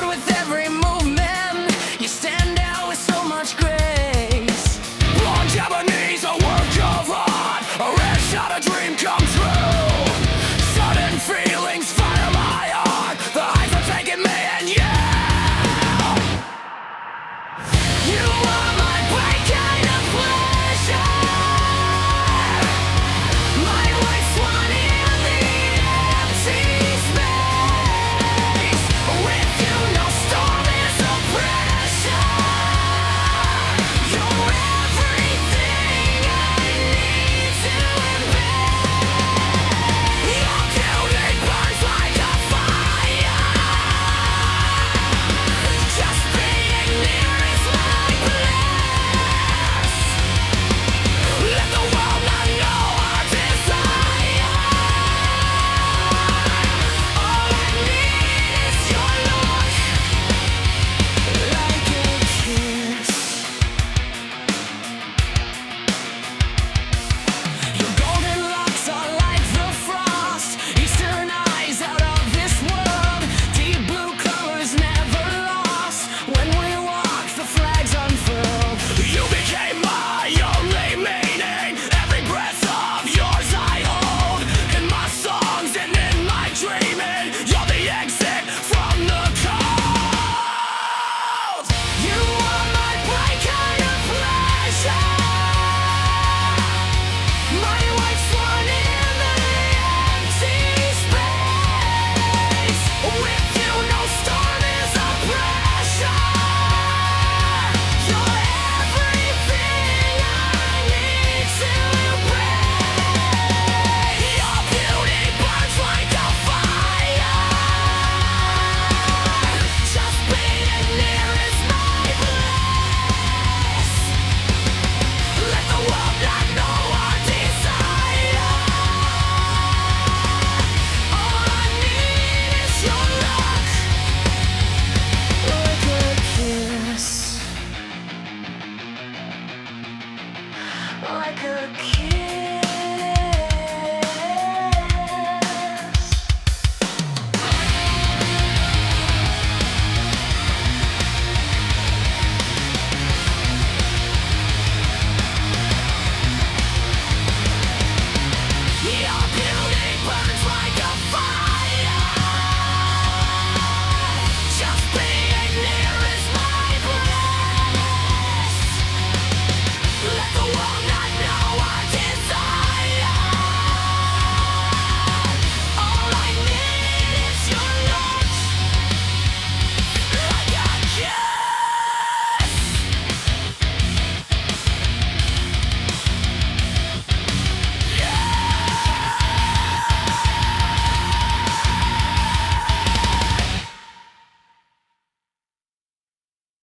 out with it. like a kid.